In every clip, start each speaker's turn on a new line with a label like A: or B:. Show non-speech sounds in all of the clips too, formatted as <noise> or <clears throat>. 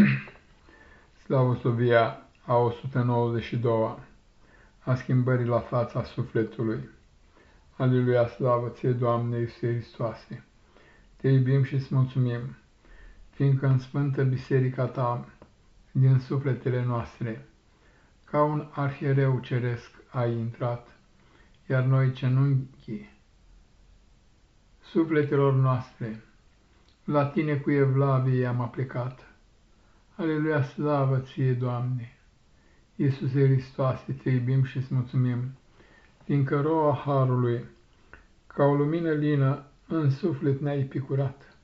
A: <clears throat> Slavosovia a 192 a schimbării la fața sufletului. Aleluia, slavă ție, Doamne Iisuse Hristoase! Te iubim și îți mulțumim, fiindcă în Sfântă Biserica Ta, din sufletele noastre, ca un arhiereu ceresc ai intrat, iar noi cenunchii sufletelor noastre, la Tine cu evlavie am aplicat. Aleluia, slavă ție, Doamne! Iisuse Hristoase, te iubim și îți mulțumim, fiindcă roa Harului, ca o lumină lină, în suflet ne-ai picurat,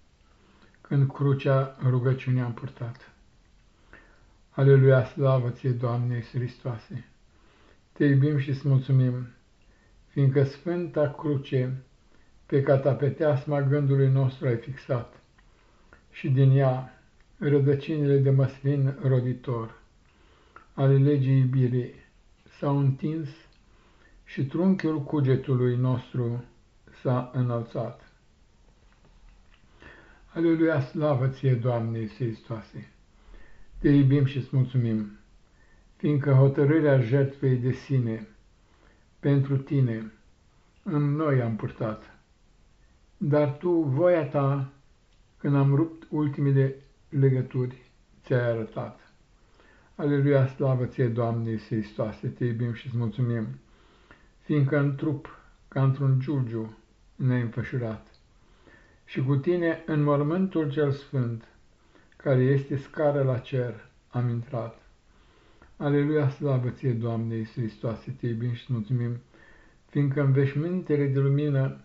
A: când crucea rugăciunea am purtat. Aleluia, slavă ție, Doamne Iisus Hristoase! Te iubim și îți mulțumim, fiindcă Sfânta Cruce pe catapeteasma gândului nostru ai fixat și din ea rădăcinile de măslin roditor ale legii iubirii s-au întins și trunchiul cugetului nostru s-a înălțat. Aleluia, slavă ție, Doamne Iisuse Te iubim și îți mulțumim, fiindcă hotărârea jertfei de sine pentru tine în noi am purtat. Dar tu, voia ta, când am rupt ultimele legături, ți-ai arătat. Aleluia, slavă ție, Doamne Iisuse te iubim și îți mulțumim, fiindcă în trup, ca într-un giulgiu, ne-ai înfășurat. Și cu tine în mormântul cel sfânt, care este scară la cer, am intrat. Aleluia, slavă ție, Doamne Iisuse te iubim și îți mulțumim, fiindcă în veșmintele de lumină,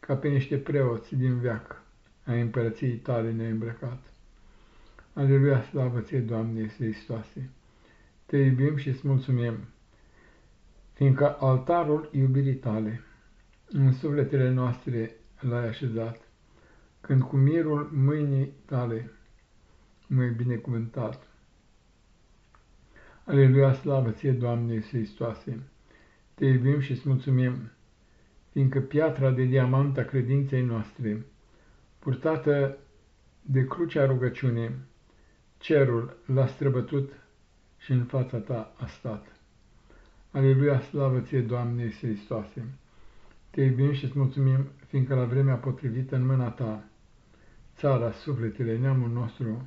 A: ca pe niște preoți din veac, ai împărăției tale ne-ai îmbrăcat. Aleluia, slavă ție, Doamne Iisuse Hristoase! Te iubim și îți mulțumim, fiindcă altarul iubirii tale în sufletele noastre l-ai așezat, când cu mirul mâinii tale mă-ai binecuvântat. Aleluia, slavă ție, Doamne Iisuse Hristoase! Te iubim și îți mulțumim, fiindcă piatra de diamant a credinței noastre, purtată de crucea rugăciunii, cerul l-a străbătut și în fața ta a stat. Aleluia, slavă ție, Doamne Iisus Hristoase! Te iubim și îți mulțumim, fiindcă la vremea potrivită în mâna ta, țara, sufletele, neamul nostru,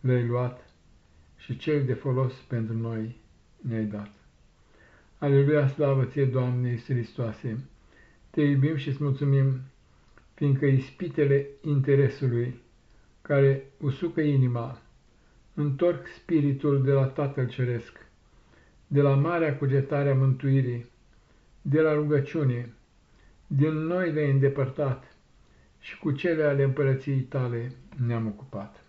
A: le-ai luat și cel de folos pentru noi ne-ai dat. Aleluia, slavă ție, Doamne Iisus Hristoase! Te iubim și îți mulțumim, fiindcă ispitele interesului, care usucă inima, întorc spiritul de la Tatăl Ceresc, de la marea cugetare a mântuirii, de la rugăciune, din noi le-ai îndepărtat și cu cele ale împărăției tale ne-am ocupat.